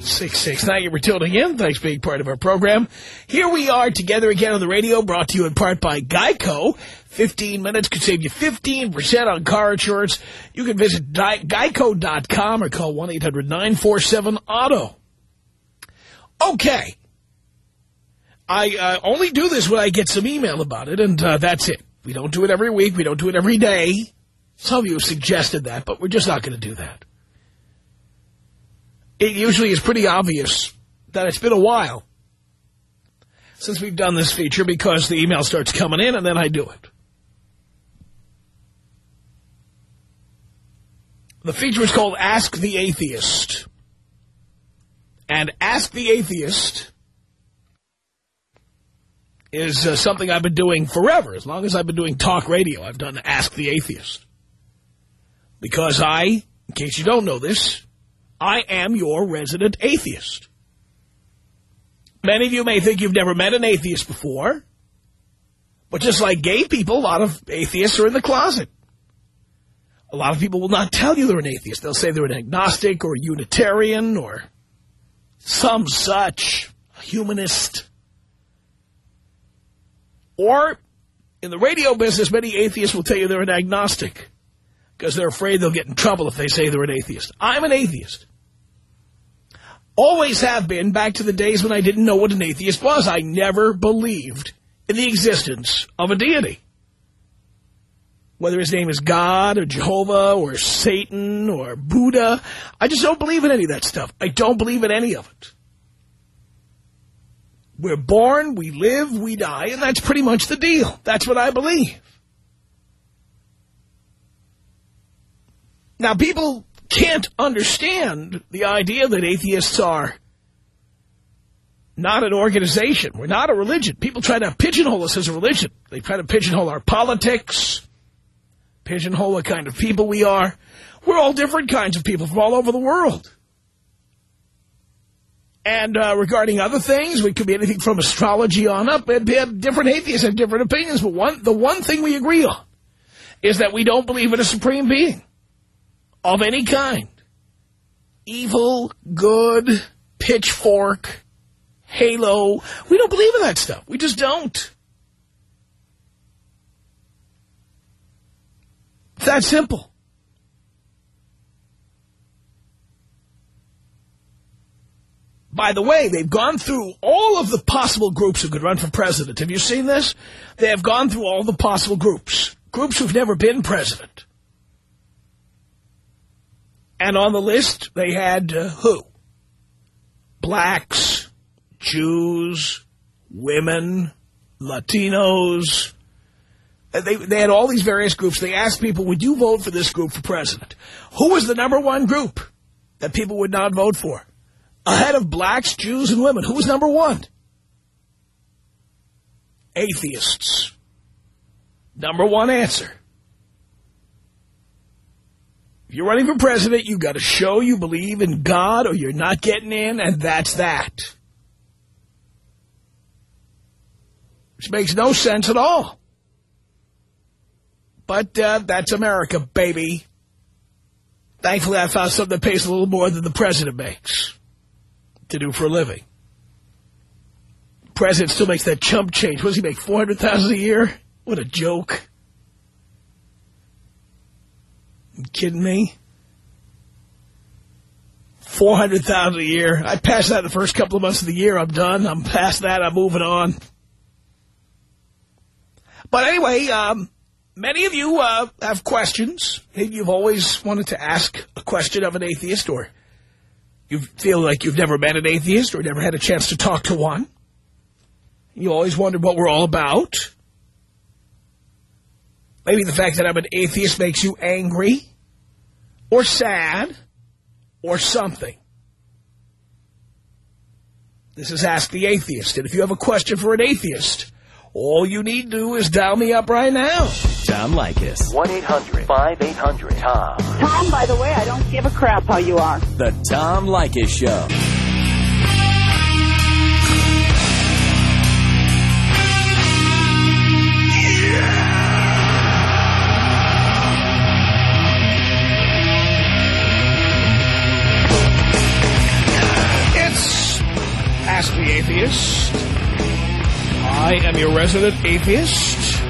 1-800-5800-866. Thank you for tuning in. Thanks for being part of our program. Here we are together again on the radio, brought to you in part by Geico. 15 minutes could save you 15% on car insurance. You can visit geico.com or call 1-800-947-AUTO. Okay. I uh, only do this when I get some email about it, and uh, that's it. We don't do it every week. We don't do it every day. Some of you have suggested that, but we're just not going to do that. It usually is pretty obvious that it's been a while since we've done this feature because the email starts coming in and then I do it. The feature is called Ask the Atheist. And Ask the Atheist is uh, something I've been doing forever. As long as I've been doing talk radio, I've done Ask the Atheist. Because I, in case you don't know this, I am your resident atheist. Many of you may think you've never met an atheist before. But just like gay people, a lot of atheists are in the closet. A lot of people will not tell you they're an atheist. They'll say they're an agnostic or a Unitarian or some such humanist. Or, in the radio business, many atheists will tell you they're an agnostic because they're afraid they'll get in trouble if they say they're an atheist. I'm an atheist. Always have been, back to the days when I didn't know what an atheist was. I never believed in the existence of a deity. Whether his name is God or Jehovah or Satan or Buddha, I just don't believe in any of that stuff. I don't believe in any of it. We're born, we live, we die, and that's pretty much the deal. That's what I believe. Now, people can't understand the idea that atheists are not an organization. We're not a religion. People try to pigeonhole us as a religion. They try to pigeonhole our politics, pigeonhole what kind of people we are. We're all different kinds of people from all over the world. And uh, regarding other things, we could be anything from astrology on up. And Different atheists have different opinions, but one the one thing we agree on is that we don't believe in a supreme being of any kind. Evil, good, pitchfork, halo. We don't believe in that stuff. We just don't. It's that simple. By the way, they've gone through all of the possible groups who could run for president. Have you seen this? They have gone through all the possible groups. Groups who've never been president. And on the list, they had uh, who? Blacks, Jews, women, Latinos. They, they had all these various groups. They asked people, would you vote for this group for president? Who was the number one group that people would not vote for? Ahead of blacks, Jews, and women. Who was number one? Atheists. Number one answer. If you're running for president, you've got to show you believe in God or you're not getting in, and that's that. Which makes no sense at all. But uh, that's America, baby. Thankfully, I found something that pays a little more than the president makes to do for a living. President still makes that chump change. What does he make, 400,000 a year? What a joke. You kidding me? 400,000 a year. I pass that the first couple of months of the year. I'm done. I'm past that. I'm moving on. But anyway, um, many of you uh, have questions. Maybe you've always wanted to ask a question of an atheist or you feel like you've never met an atheist or never had a chance to talk to one. You always wondered what we're all about. Maybe the fact that I'm an atheist makes you angry or sad or something. This is Ask the Atheist. And if you have a question for an atheist, all you need to do is dial me up right now. Tom Leykis. 1-800-5800-TOM. Tom, by the way, I don't give a crap how you are. The Tom Leykis Show. Atheist. I am your resident atheist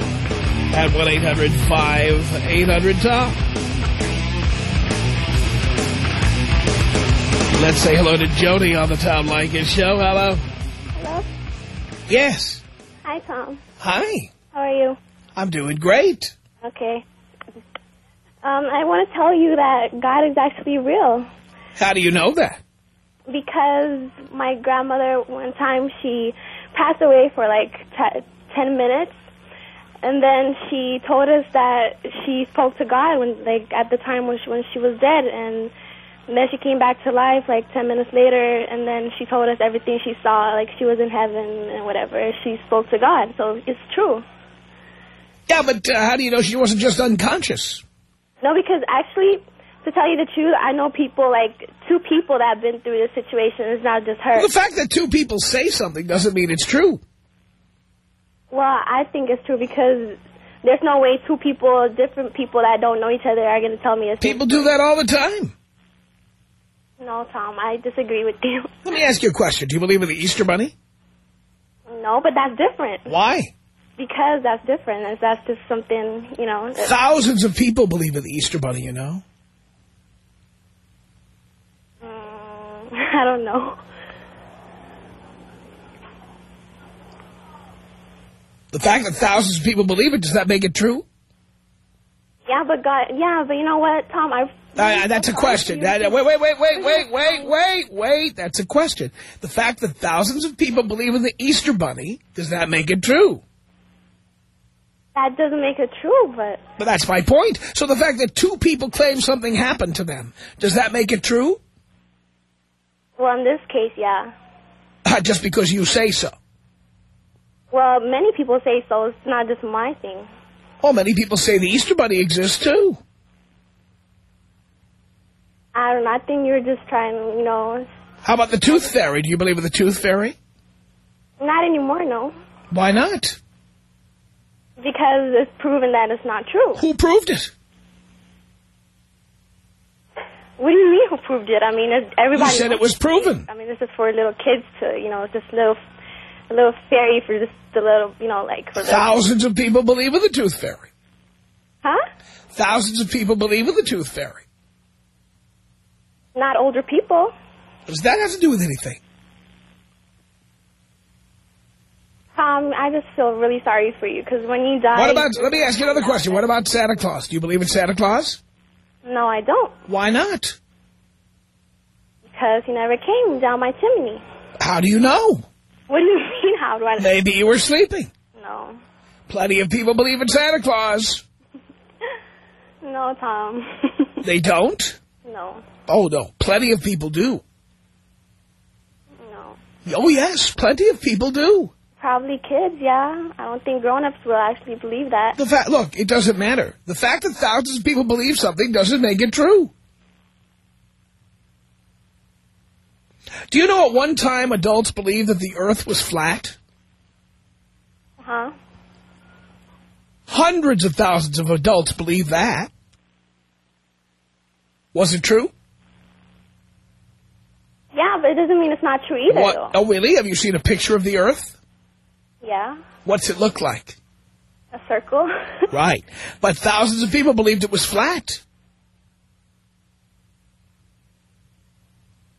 at 1-800-5800-TOM. Let's say hello to Jody on the Tom Leykis show. Hello. Hello? Yes. Hi, Tom. Hi. How are you? I'm doing great. Okay. Um, I want to tell you that God is actually real How do you know that? Because my grandmother, one time, she passed away for like t 10 minutes. And then she told us that she spoke to God when, like, at the time when she, when she was dead. And then she came back to life like 10 minutes later. And then she told us everything she saw, like she was in heaven and whatever. She spoke to God. So it's true. Yeah, but uh, how do you know she wasn't just unconscious? No, because actually, to tell you the truth, I know people, like, two people that have been through this situation. It's not just her. The fact that two people say something doesn't mean it's true. Well, I think it's true because there's no way two people, different people that don't know each other are going to tell me it's People do that all the time. No, Tom, I disagree with you. Let me ask you a question. Do you believe in the Easter Bunny? No, but that's different. Why? Because that's different. That's just something, you know. Thousands of people believe in the Easter Bunny, you know. Mm, I don't know. The fact that thousands of people believe it, does that make it true? Yeah, but God, yeah, but you know what, Tom? I. Uh, that's a question. That- wait, wait, wait, wait, wait, wait, wait, wait. That's a question. The fact that thousands of people believe in the Easter Bunny, does that make it true? That doesn't make it true, but But that's my point. So the fact that two people claim something happened to them, does that make it true? Well, in this case, yeah. Just because you say so. Well, many people say so. It's not just my thing. Well, many people say the Easter Bunny exists too. I don't know. I think you're just trying, you know, How about the Tooth Fairy? Do you believe in the Tooth Fairy? not anymore, no. Why not? Because it's proven that it's not true. Who proved it? What do you mean who proved it? I mean, everybody... You said it was proven. I mean, this is for little kids to, you know, just little, a little fairy for just the little, you know, like for. Thousands of people believe in the Tooth Fairy. Huh? Thousands of people believe in the Tooth Fairy. Not older people. What does that have to do with anything? Um, I just feel really sorry for you because when you die... What about, let me ask you another question. What about Santa Claus? Do you believe in Santa Claus? No, I don't. Why not? Because he never came down my chimney. How do you know? What do you mean, how do I... know? Maybe you were sleeping. No. Plenty of people believe in Santa Claus. No, Tom. They don't? no. Oh, no. Plenty of people do. No. Oh, yes. Plenty of people do. Probably kids, yeah. I don't think grown-ups will actually believe that. The fact, look, it doesn't matter. The fact that thousands of people believe something doesn't make it true. Do you know at one time adults believed that the earth was flat? Huh? Hundreds of thousands of adults believe that. Was it true? Yeah, but it doesn't mean it's not true either, What? though. Oh, really? Have you seen a picture of the earth? Yeah. What's it look like? A circle. Right. But thousands of people believed it was flat.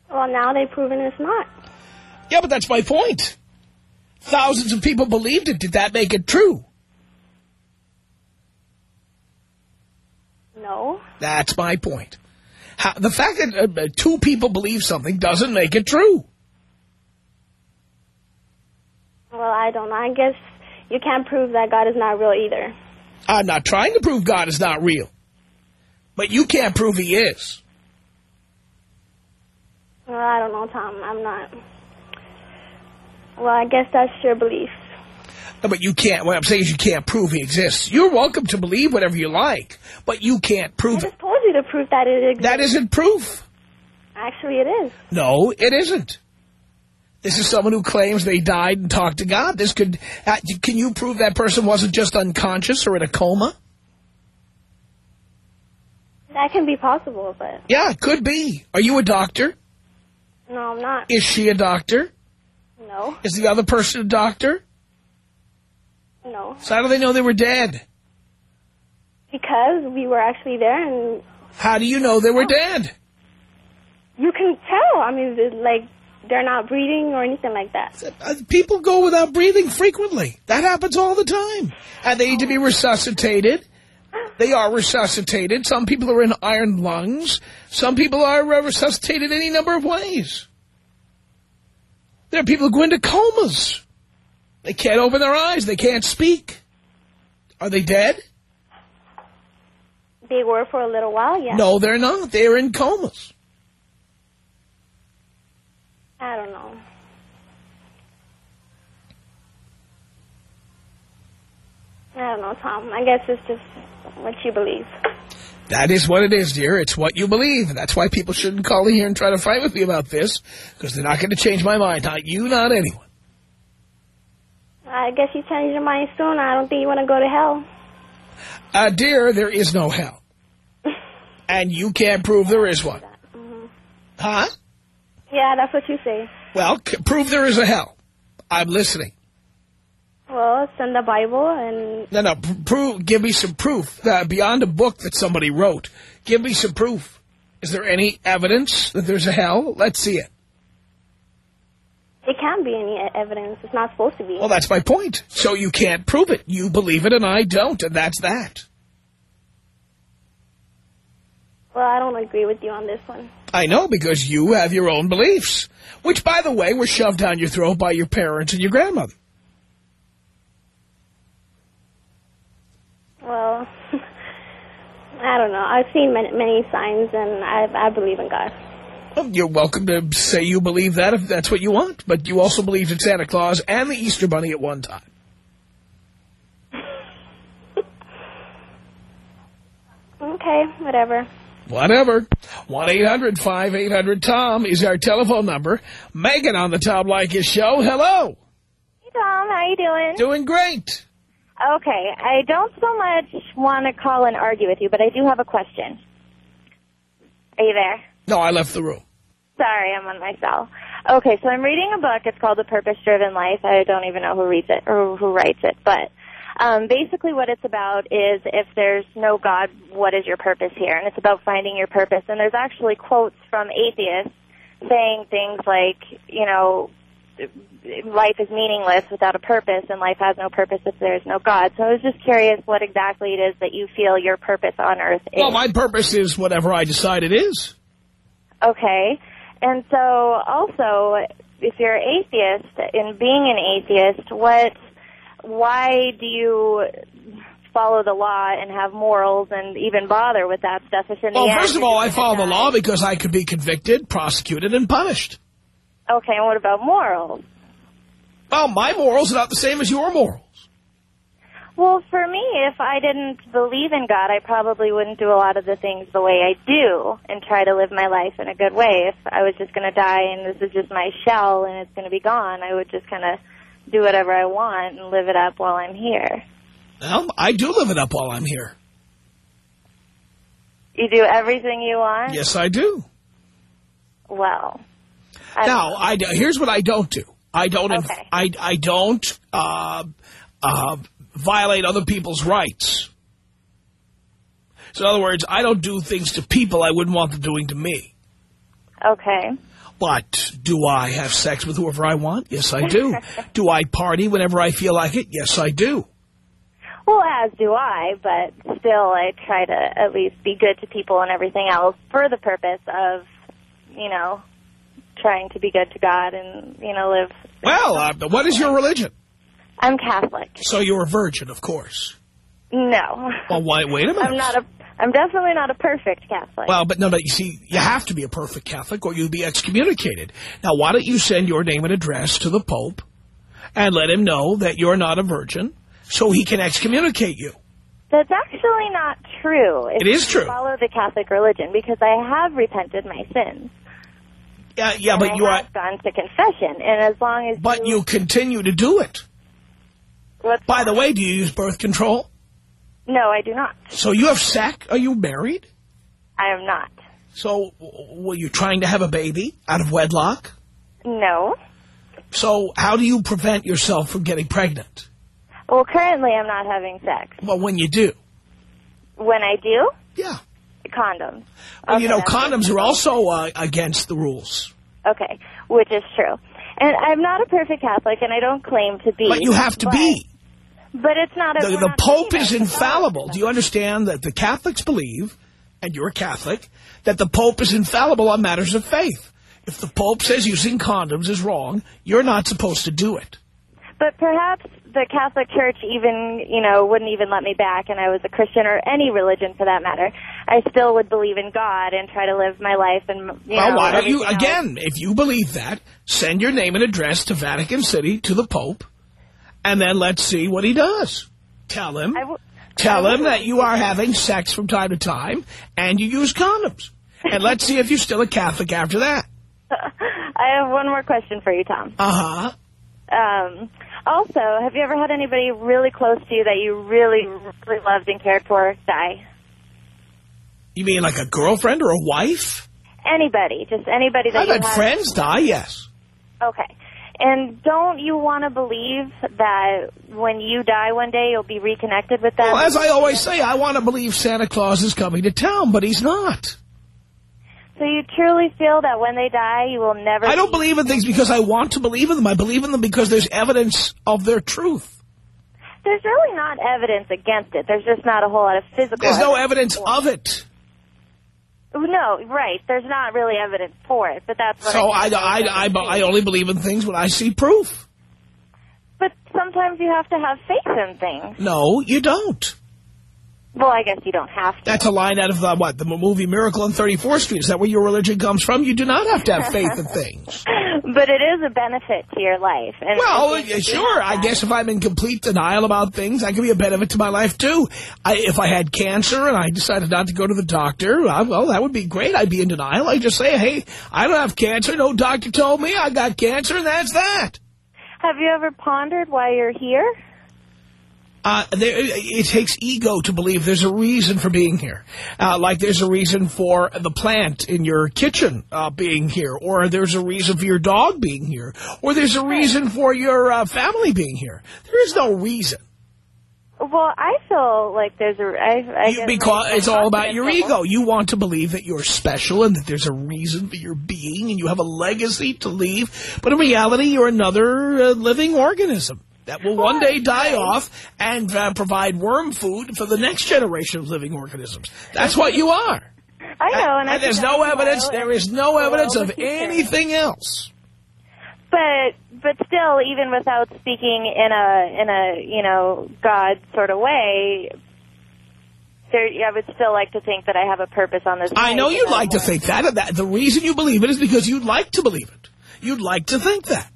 Well, now they've proven it's not. Yeah, but that's my point. Thousands of people believed it. Did that make it true? No. That's my point. How, the fact that uh, two people believe something doesn't make it true. Well, I don't know. I guess you can't prove that God is not real either. I'm not trying to prove God is not real. But you can't prove he is. Well, I don't know, Tom. I'm not. Well, I guess that's your belief. No, but you can't. What I'm saying is you can't prove he exists. You're welcome to believe whatever you like, but you can't prove it. just told you to prove that it exists. That isn't proof. Actually, it is. No, it isn't. This is someone who claims they died and talked to God. This could. Uh, can you prove that person wasn't just unconscious or in a coma? That can be possible, but Yeah, it could be. Are you a doctor? no, I'm not. Is she a doctor? No, Is the other person a doctor? no. So how do they know they were dead? Because we were actually there, and How do you know they were dead? you can tell. I mean, like they're not breathing or anything like that. Uh, People go without breathing frequently. That happens all the time. And they need to be resuscitated. They are resuscitated. Some people are in iron lungs. Some people are uh, resuscitated any number of ways. There are people who go into comas. They can't open their eyes. They can't speak. Are they dead? They were for a little while, yeah. No, they're not. They're in comas. I don't know. I don't know, Tom. I guess it's just what you believe. That is what it is, dear. It's what you believe. That's why people shouldn't call in here and try to fight with me about this, because they're not going to change my mind. Not you, not anyone. I guess you change your mind soon. I don't think you want to go to hell. Uh, dear, there is no hell. And you can't prove there is one. Huh? Yeah, that's what you say. Well, prove there is a hell. I'm listening. Well, send the Bible and No, no, pr prove, give me some proof. Uh, beyond a book that somebody wrote, give me some proof. Is there any evidence that there's a hell? Let's see it. it can't be any evidence. It's not supposed to be. Well, that's my point. So you can't prove it. You believe it and I don't, and that's that. Well, I don't agree with you on this one. I know, because you have your own beliefs. Which, by the way, were shoved down your throat by your parents and your grandmother. Well, I don't know. I've seen many, many signs, and I, I believe in God. Well, you're welcome to say you believe that if that's what you want, but you also believed in Santa Claus and the Easter Bunny at one time. Okay, whatever. Whatever. 1-800-5800-TOM is our telephone number. Megan on the Tom Leykis show. Hello. Hey, Tom. How you doing? Doing great. Okay. I don't so much want to call and argue with you, but I do have a question. Are you there? No, I left the room. Sorry, I'm on my cell. Okay, so I'm reading a book. It's called The Purpose-Driven Life. I don't even know who reads it or who writes it, but um, basically what it's about is if there's no God, what is your purpose here? And it's about finding your purpose. And there's actually quotes from atheists saying things like, you know, life is meaningless without a purpose and life has no purpose if there's no God. So I was just curious what exactly it is that you feel your purpose on earth is. Well, my purpose is whatever I decide it is. Okay. And so also, if you're an atheist, in being an atheist, what, why do you follow the law and have morals and even bother with that stuff if in the Well, first of all, I follow the law because I could be convicted, prosecuted, and punished. Okay, and what about morals? Well, my morals are not the same as your morals. Well, for me, if I didn't believe in God, I probably wouldn't do a lot of the things the way I do and try to live my life in a good way. If I was just going to die and this is just my shell and it's going to be gone, I would just kind of do whatever I want and live it up while I'm here. Well, I do live it up while I'm here. You do everything you want? Yes, I do. Well. I Now, I, here's what I don't do. I don't. Okay. I I don't uh, uh, violate other people's rights. So, in other words, I don't do things to people I wouldn't want them doing to me. Okay. But do I have sex with whoever I want? Yes, I do. do I party whenever I feel like it? Yes, I do. Well, as do I, but still I try to at least be good to people and everything else for the purpose of, you know, trying to be good to God and, you know, live. Well, uh, what is your religion? I'm Catholic. So you're a virgin, of course. No. Well, why, wait a minute. I'm not a I'm definitely not a perfect Catholic. Well, but no, but you see, you have to be a perfect Catholic or you'll be excommunicated. Now, why don't you send your name and address to the Pope and let him know that you're not a virgin so he can excommunicate you? That's actually not true. It is true. follow the Catholic religion because I have repented my sins. Yeah, yeah, and but I you are, have gone to confession, and as long as but you continue to do it. By the way, do you use birth control? No, I do not. So you have sex? Are you married? I am not. So were you trying to have a baby out of wedlock? No. So how do you prevent yourself from getting pregnant? Well, currently I'm not having sex. Well, when you do. When I do, Yeah. condoms. Well, you know, condoms are also uh, against the rules. Okay, which is true. And I'm not a perfect Catholic, and I don't claim to be. But you have to but- be. But it's not a... The, the Pope is infallible. Do you understand that the Catholics believe, and you're a Catholic, that the Pope is infallible on matters of faith? If the Pope says using condoms is wrong, you're not supposed to do it. But perhaps the Catholic Church even, you know, wouldn't even let me back, and I was a Christian or any religion for that matter. I still would believe in God and try to live my life and, you well, know, why don't you, else. again, if you believe that, send your name and address to Vatican City, to the Pope, and then let's see what he does. Tell him, tell him that you are having sex from time to time, and you use condoms. And let's see if you're still a Catholic after that. I have one more question for you, Tom. Uh-huh. Um, also, have you ever had anybody really close to you that you really, really loved and cared for die? You mean like a girlfriend or a wife? Anybody, just anybody that I've you had friends die, yes. Okay. And don't you want to believe that when you die one day, you'll be reconnected with them? Well, as I always say, I want to believe Santa Claus is coming to town, but he's not. So you truly feel that when they die, you will never... I don't believe in things because I want to believe in them. I believe in them because there's evidence of their truth. There's really not evidence against it. There's just not a whole lot of physical... There's no evidence of it. No, right. There's not really evidence for it, but that's what So I, I, I, I, I only believe in things when I see proof. But sometimes you have to have faith in things. No, you don't. Well, I guess you don't have to. That's a line out of the, what, the movie Miracle on 34th Street. Is that where your religion comes from? You do not have to have faith in things. But it is a benefit to your life. And Well, I sure. I guess if I'm in complete denial about things, I can be a benefit to my life, too. I, if I had cancer and I decided not to go to the doctor, I, well, that would be great. I'd be in denial. I'd just say, hey, I don't have cancer. No doctor told me I got cancer, and that's that. Have you ever pondered why you're here? Uh, there, it takes ego to believe there's a reason for being here. Uh, like there's a reason for the plant in your kitchen uh, being here, or there's a reason for your dog being here, or there's a reason for your uh, family being here. There is no reason. Well, I feel like there's a... I, I You- because my it's all about your ego. You want to believe that you're special and that there's a reason for your being and you have a legacy to leave. But in reality, you're another uh, living organism that will one day die off and uh, provide worm food for the next generation of living organisms. That's what you are. I know, and, I there's no evidence. There is no evidence of anything else. But but still, even without speaking in a in a you know God sort of way, there I would still like to think that I have a purpose on this. I know you you'd like to think that, that. The reason you believe it is because you'd like to believe it. You'd like to think that.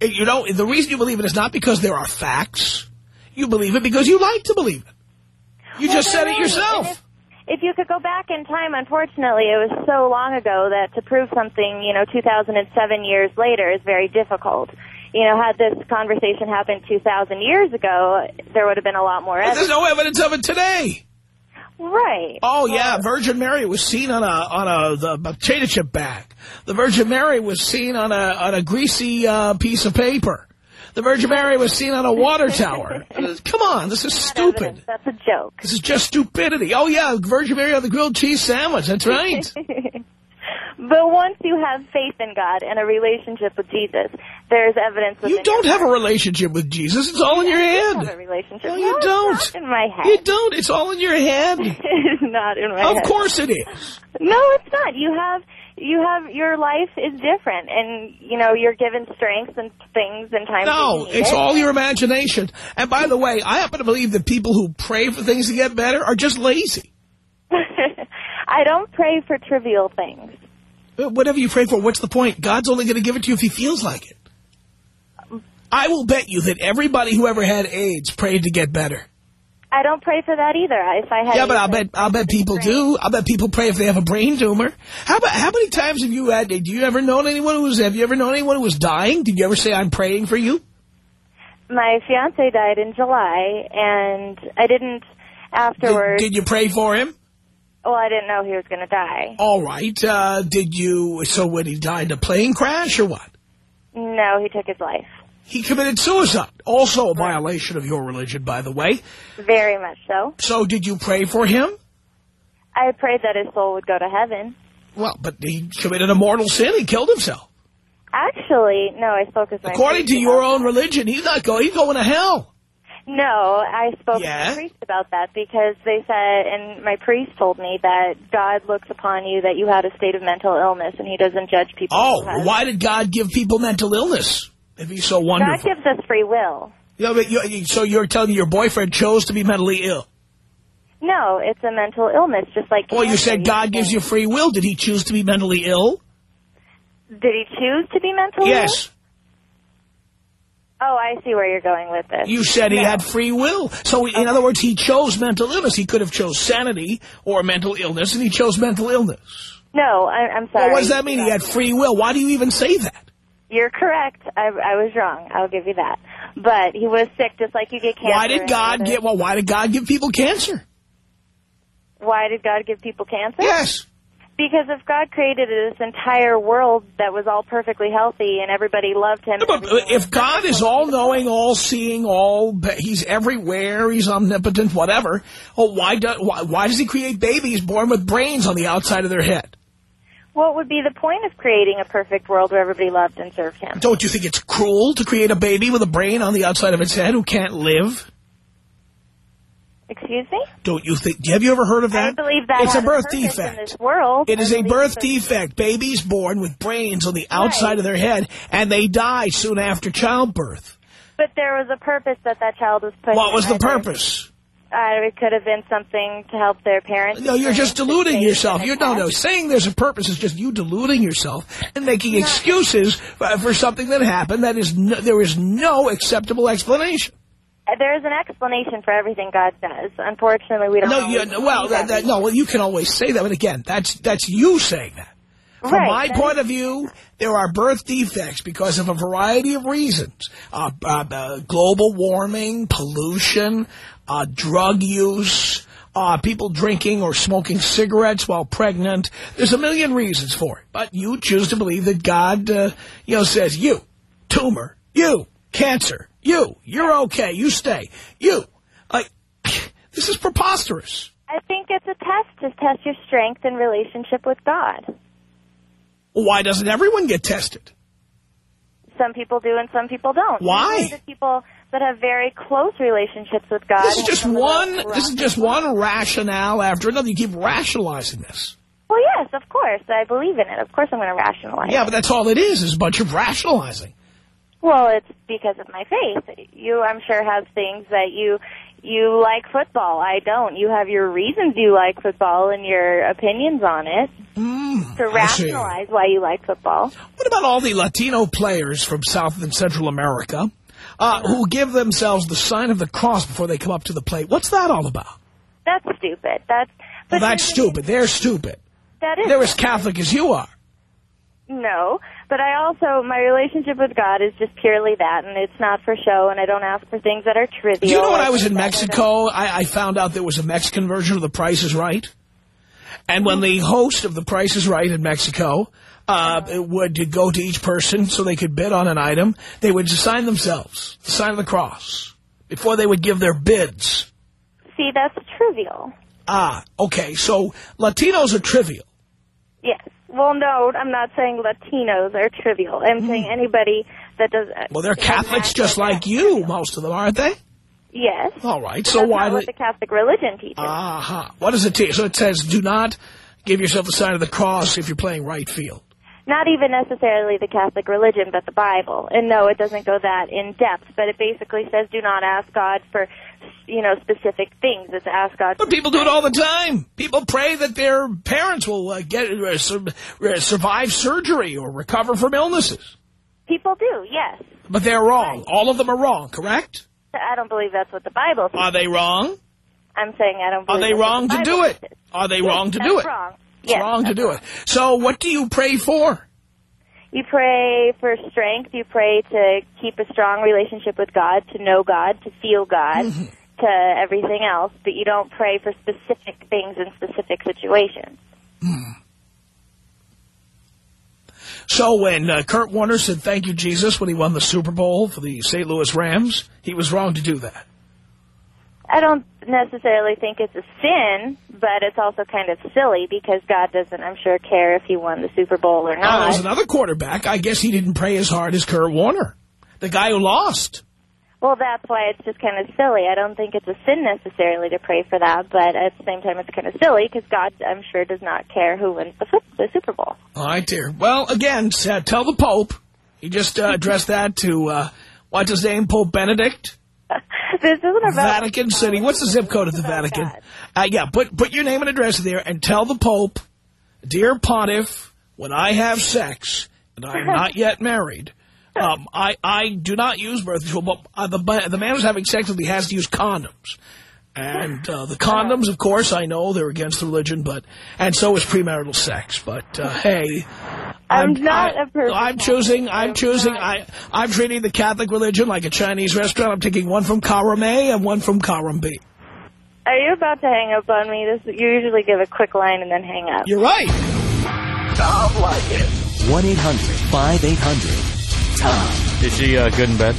You know, the reason you believe it is not because there are facts. You believe it because you like to believe it. You Well, just said it yourself. If, you could go back in time, unfortunately, it was so long ago that to prove something, you know, 2007 years later is very difficult. You know, had this conversation happened 2,000 years ago, there would have been a lot more But there's no evidence of it today. Right. Oh yeah, Virgin Mary was seen on a on a the potato chip bag. The Virgin Mary was seen on a on a greasy uh, piece of paper. The Virgin Mary was seen on a water tower. Come on, this is stupid. Evidence. That's a joke. This is just stupidity. Oh, yeah, Virgin Mary on the grilled cheese sandwich. That's right. but once you have faith in God and a relationship with Jesus, there's evidence You don't have a relationship with Jesus. It's all in your head. have a relationship. No, No, you it's don't. not in my head. You don't. It's all in your head. It is not in my Of head. course it is. No, it's not. You have you have your life is different, and you know you're given strengths and things and times. No, it's it. all your imagination. And by the way, I happen to believe that people who pray for things to get better are just lazy. I don't pray for trivial things. Whatever you pray for, what's the point? God's only going to give it to you if he feels like it. I will bet you that everybody who ever had AIDS prayed to get better. I don't pray for that either. If I had Yeah, but I'll bet I'll bet people do. I'll bet people pray if they have a brain tumor. How about how many times have you had? Do you ever known anyone who was? Have you ever known anyone who was dying? Did you ever say I'm praying for you? My fiance died in July, and I didn't Did, afterwards. did you pray for him? Well, I didn't know he was going to die. All right. Uh, did you? So when he died in a plane crash or what? No, he took his life. He committed suicide. Also a violation of your religion, by the way. Very much so. So did you pray for him? I prayed that his soul would go to heaven. Well, but he committed a mortal sin. He killed himself. Actually, no, I spoke with my According to your own religion, he's not going. He's going to hell. No, I spoke Yeah? to the priest about that because they said, and my priest told me that God looks upon you that you had a state of mental illness and he doesn't judge people. Oh, why did God give people mental illness if he's so wonderful. God gives us free will. Yeah, but you, so you're telling me your boyfriend chose to be mentally ill? No, it's a mental illness, just like Well, you said God gives you free will. Did he choose to be mentally ill? Did he choose to be mentally Yes. ill? Oh, I see where you're going with this. You said he No. had free will. So, in other words, he chose mental illness. He could have chose sanity or mental illness, and he chose mental illness. No, I, I'm sorry. Well, what does that mean? He had free will. Why do you even say that? You're correct. I, I was wrong. I'll give you that. But he was sick, just like you get cancer. Why did God give? Well, why did God give people cancer? Why did God give people cancer? Yes. Because if God created this entire world that was all perfectly healthy and everybody loved him, But if God is all-knowing, all-seeing, all he's everywhere, he's omnipotent, whatever. Well, why, do, why why does he create babies born with brains on the outside of their head? what would be the point of creating a perfect world where everybody loved and served him? Don't you think it's cruel to create a baby with a brain on the outside of its head who can't live? Excuse me? Don't you think? Have you ever heard of that? I believe that it's a birth in defect. this world. it is a birth that- defect. Babies born with brains on the outside Right. of their head, and they die soon after childbirth. But there was a purpose that that child was put What was the purpose? Uh, it could have been something to help their parents. No, you're just deluding yourself. You're no, no. Saying there's a purpose is just you deluding yourself and making excuses uh, for something that happened. That is, no, there is no acceptable explanation. There's an explanation for everything God does. Unfortunately, we don't. No, you, well, that, that, no. Well, you can always say that, but again, that's that's you saying that. From Right, my point of view, there are birth defects because of a variety of reasons. Uh, uh, uh, global warming, pollution, uh, drug use, uh, people drinking or smoking cigarettes while pregnant. There's a million reasons for it. But you choose to believe that God, uh, you know, says, you, tumor, you, cancer, you, you're okay, you stay, you. Like, this is preposterous. I think it's a test to test your strength in relationship with God. Why doesn't everyone get tested? Some people do and some people don't. Why? The people that have very close relationships with God. This is just one. This is just one rationale after another. You keep rationalizing this. Well, yes, of course. I believe in it. Of course I'm going to rationalize Yeah, but that's all it is. Is a bunch of rationalizing. Well, it's because of my faith. You, I'm sure, have things that you you like football. I don't. You have your reasons you like football and your opinions on it Mm, to rationalize why you like football. What about all the Latino players from South and Central America uh, who give themselves the sign of the cross before they come up to the plate? What's that all about? That's stupid. That's Well, that's stupid. They're stupid. That is They're as Catholic as you are. No, but I also my relationship with God is just purely that, and it's not for show, and I don't ask for things that are trivial. Do you know when I was in things that are- Mexico, I, I found out there was a Mexican version of The Price is Right? And when the host of The Price is Right in Mexico uh, would go to each person so they could bid on an item, they would sign themselves, the sign of the cross, before they would give their bids. See, that's trivial. Ah, okay, so Latinos are trivial. Yes. Well, no, I'm not saying Latinos are trivial. I'm saying anybody that does. Hmm. Well, they're Catholics just like you, most of them, aren't they? Yes. All right, so why... what the Catholic religion teaches. Uh-huh. What does it teach? So it says, do not give yourself the sign of the cross if you're playing right field. not even necessarily the Catholic religion, but the Bible. And no, it doesn't go that in depth, but it basically says do not ask God for, you know, specific things. It's ask God. But people do it all the time. People pray that their parents will uh, get uh, sur uh, survive surgery or recover from illnesses. People do, yes. But they're wrong. All of them are wrong, correct? I don't believe that's what the Bible says. Are they wrong? I'm saying I don't Are they wrong the to do it? teaches. Are they Yes, wrong to do it? wrong. It's Yes, wrong to do it. So what do you pray for? You pray for strength. You pray to keep a strong relationship with God, to know God, to feel God, Mm-hmm. to everything else. But you don't pray for specific things in specific situations. So when uh, Kurt Warner said thank you, Jesus, when he won the Super Bowl for the St. Louis Rams, he was wrong to do that. I don't necessarily think it's a sin, but it's also kind of silly because God doesn't, I'm sure, care if he won the Super Bowl or Oh, not. there's another quarterback. I guess he didn't pray as hard as Kurt Warner, the guy who lost. Well, that's why it's just kind of silly. I don't think it's a sin necessarily to pray for that, but at the same time, it's kind of silly because God, I'm sure, does not care who wins the, foot- the Super Bowl. All right, dear. Well, again, uh, tell the Pope. He just uh, addressed that to, uh, what's his name, Pope Benedict? this isn't about Vatican City. What's the zip code of the Vatican? Uh, yeah, put put your name and address there and tell the Pope, dear Pontiff, when I have sex and I'm not yet married, um, I I do not use birth control. But uh, the the man who's having sex with me has to use condoms. And uh, the condoms, of course, I know they're against the religion, but and so is premarital sex. But uh, hey, I'm not I, a person. I'm choosing. I'm I'm choosing. not. I I'm treating the Catholic religion like a Chinese restaurant. I'm taking one from column A and one from column B. Are you about to hang up on me? This You usually give a quick line and then hang up. You're right. Tom Leykis. 1-800-5800-TOM. Is she uh, good in bed?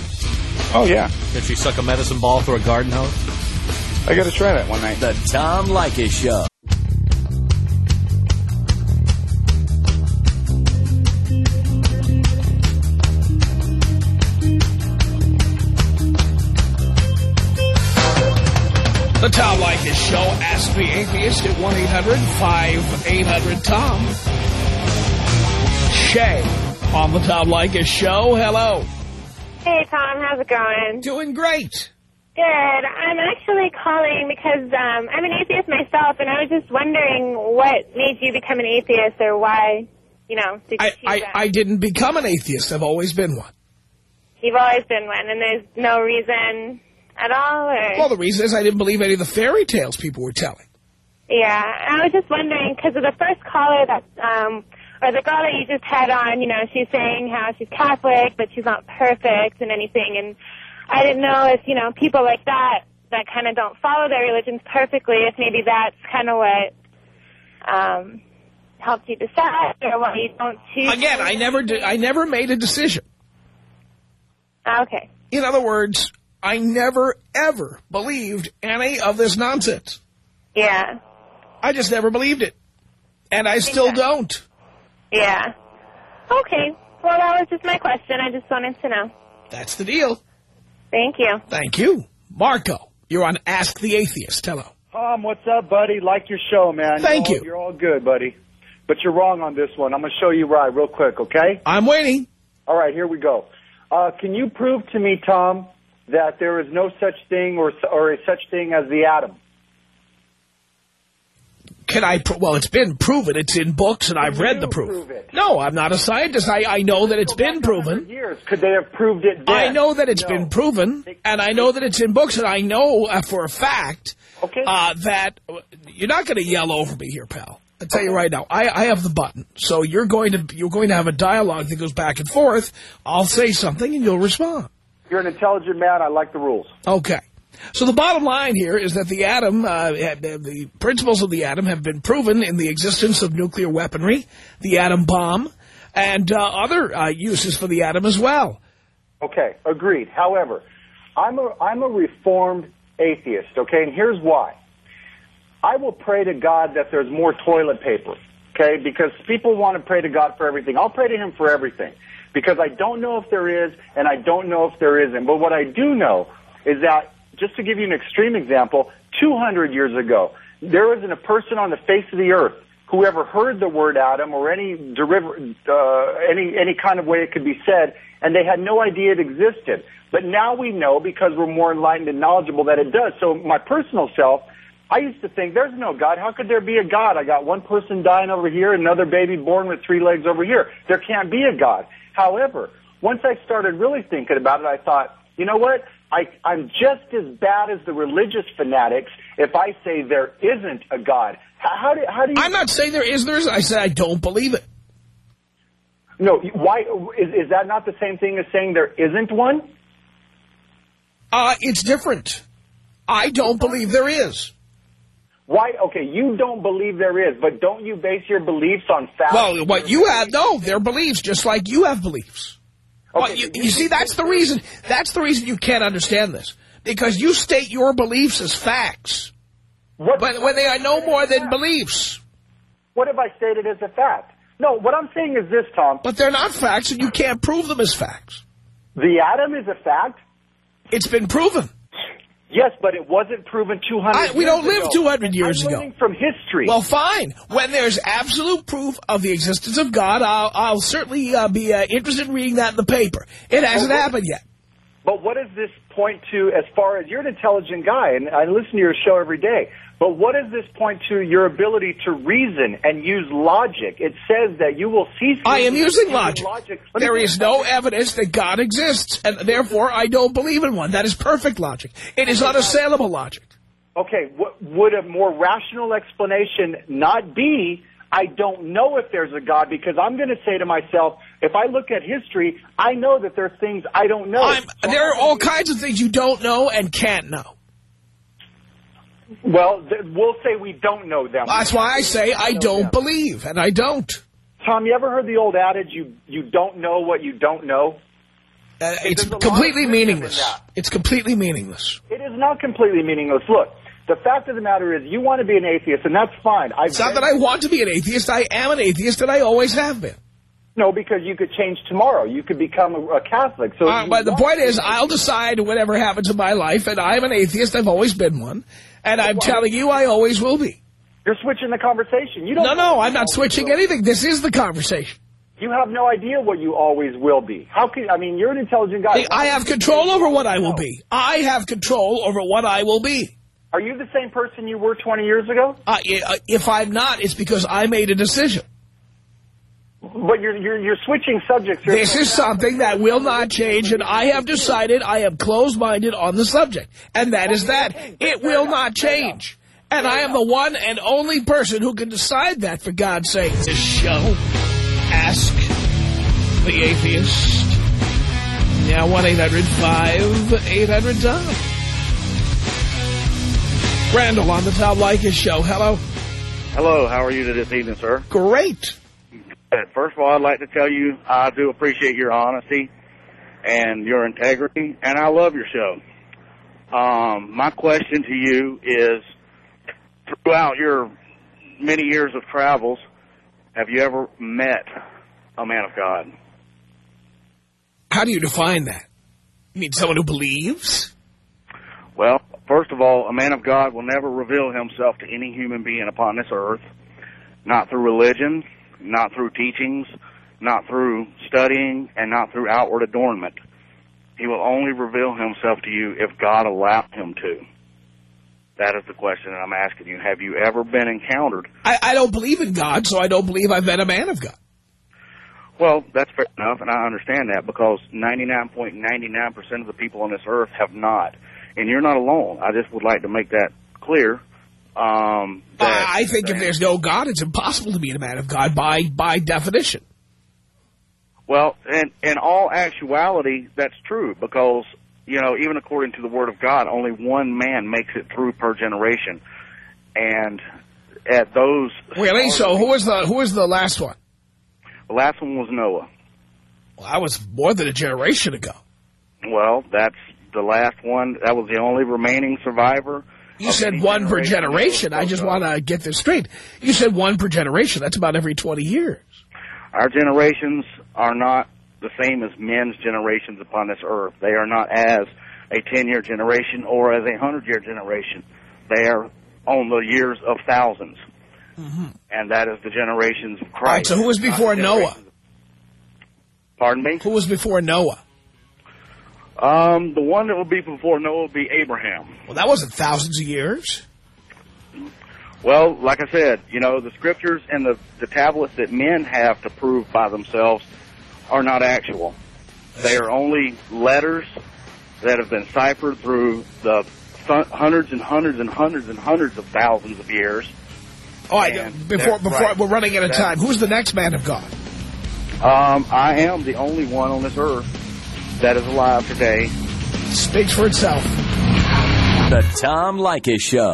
Oh, yeah. Did she suck a medicine ball through a garden hose? I got to try that one night. The Tom Leykis Show. The Tom Leykis Show. Ask the Atheist at 1-800-5800-TOM. Shay on the Tom Leykis Show. Hello. Hey, Tom. How's it going? Doing great. Good. I'm actually calling because um, I'm an atheist myself, and I was just wondering what made you become an atheist or why, you know, did you I, I? I didn't become an atheist. I've always been one. You've always been one, and there's no reason at all? Or? Well, the reason is I didn't believe any of the fairy tales people were telling. Yeah, I was just wondering because of the first caller that, um, or the girl that you just had on, you know, she's saying how she's Catholic, but she's not perfect and anything, and I didn't know if, you know, people like that, that kind of don't follow their religions perfectly, if maybe that's kind of what, um, helped you decide, or why you don't choose. Again, I never did, I never made a decision. Okay. In other words, I never, ever believed any of this nonsense. Yeah. I just never believed it. And I still don't. Yeah. Okay. Well, that was just my question. I just wanted to know. That's the deal. Thank you. Thank you. Marco, you're on Ask the Atheist. Hello. Tom, what's up, buddy? Like your show, man. Thank you're all, you. You're all good, buddy. But you're wrong on this one. I'm going to show you right real quick, okay? I'm waiting. All right, here we go. Uh, can you prove to me, Tom, that there is no such thing or, or a such thing as the atom? Can I, pro well, it's been proven. It's in books and I've read the proof. prove it? No, I'm not a scientist. I, I know that it's been proven. Years. Could they have proved it then? I know that it's No. been proven, and I know that it's in books, and I know uh, for a fact Okay. uh, that you're not going to yell over me here, pal. I tell you right now, I, I have the button, so you're going to you're going to have a dialogue that goes back and forth. I'll say something, and you'll respond. You're an intelligent man. I like the rules. Okay. So the bottom line here is that the atom, uh, the principles of the atom have been proven in the existence of nuclear weaponry, the atom bomb, and uh, other uh, uses for the atom as well. Okay, agreed. However, I'm a I'm a reformed atheist. Okay, and here's why. I will pray to God that there's more toilet paper. okay? Because people want to pray to God for everything. I'll pray to Him for everything because I don't know if there is and I don't know if there isn't. But what I do know is that, just to give you an extreme example, 200 years ago, there wasn't a person on the face of the earth who ever heard the word atom or any deriv- uh, any any kind of way it could be said, and they had no idea it existed. But now we know because we're more enlightened and knowledgeable that it does. So my personal self, I used to think there's no God. How could there be a God? I got one person dying over here, another baby born with three legs over here. There can't be a God. However, once I started really thinking about it, I thought, you know what? I, I'm just as bad as the religious fanatics if I say there isn't a God. How, how do, how do you... I'm not saying there is, there is. I said I don't believe it. No, why is, is that not the same thing as saying there isn't one? Uh, it's different. I don't believe there is. Why? Okay, you don't believe there is, but don't you base your beliefs on facts? Well, what you have, no, they're beliefs, just like you have beliefs. Okay, well, you, you see, that's the reason. That's the reason you can't understand this because you state your beliefs as facts, what, but when they are no more than beliefs. What have I stated as a fact? No, what I'm saying is this, Tom. But they're not facts, and you can't prove them as facts. The atom is a fact. It's been proven. Yes, but it wasn't proven 200 I, we don't live ago. 200 years I'm ago. from history. Well, fine. When there's absolute proof of the existence of God, I'll, I'll certainly uh, be uh, interested in reading that in the paper. It hasn't Well, happened yet. But what does this point to as far as you're an intelligent guy, and I listen to your show every day, but what does this point to your ability to reason and use logic? It says that you will cease... I am using logic. logic. There is no evidence that God exists, and therefore I don't believe in one. That is perfect logic. It is unassailable logic. Okay, what, would a more rational explanation not be, I don't know if there's a God, because I'm going to say to myself, if I look at history, I know that there are things I don't know. I'm, there are all kinds of things you don't know and can't know. Well, we'll say we don't know them. That's why I say I don't believe, and I don't. Tom, you ever heard the old adage, you, you don't know what you don't know? Uh, it's There's a lot completely of wisdom in meaningless. It's completely meaningless. It is not completely meaningless. Look, the fact of the matter is you want to be an atheist, and that's fine. I've It's not that I want to be an atheist. I am an atheist, and I always have been. No, because you could change tomorrow. You could become a, a Catholic. So Uh, but the point is, I'll decide whatever happens in my life, and I'm an atheist. I've always been one. And I'm telling you, I always will be. You're switching the conversation. You don't No, no, I'm not switching anything. This is the conversation. You have no idea what you always will be. How can I mean? You're an intelligent guy. I have control over what I will be. I have control over what I will be. Are you the same person you were 20 years ago? Uh, if I'm not, it's because I made a decision. But you're you're, you're switching subjects. Here. This is something that will not change, and I have decided I am closed-minded on the subject. And that is that. It will not change. And I am the one and only person who can decide that, for God's sake. This show, Ask the Atheist. Now, 1-800-5800-TOM. Randall on the Tom Leykis show. Hello. Hello, how are you this evening, sir? Great. Good. First of all, I'd like to tell you I do appreciate your honesty and your integrity, and I love your show. Um, my question to you is, throughout your many years of travels, have you ever met a man of God? How do you define that? You mean someone who believes? Well, first of all, a man of God will never reveal himself to any human being upon this earth, not through religion, not through teachings, not through studying, and not through outward adornment. He will only reveal himself to you if God allowed him to. That is the question that I'm asking you. Have you ever been encountered? I, I don't believe in God, so I don't believe I've met a man of God. Well, that's fair enough, and I understand that because 99.99% of the people on this earth have not. And you're not alone. I just would like to make that clear. Um, I think if there's no God, it's impossible to be a man of God by by definition. Well, in in all actuality, that's true because you know even according to the Word of God, only one man makes it through per generation, and at those Really? So who was the who was the last one? the last one was Noah. Well, that was more than a generation ago. Well, that's the last one. That was the only remaining survivor, You said one per generation. I just want to get this straight. You said one per generation. That's about every 20 years. Our generations are not the same as men's generations upon this earth. They are not as a 10-year generation or as a 100-year generation. They are on the years of 1000s mm-hmm. And that is the generations of. All right, Christ. so who was before Noah? Pardon me? Who was before Noah? Um, the one that will be before Noah will be Abraham. Well, that wasn't thousands of years. Well, like I said, you know, the scriptures and the, the tablets that men have to prove by themselves are not actual. They are only letters that have been ciphered through the hundreds and hundreds and hundreds and hundreds of thousands of years. All right, before before right. we're running out of time. Who's the next man of God? Um, I am the only one on this earth that is alive today Speaks for itself. The Tom Leykis Show.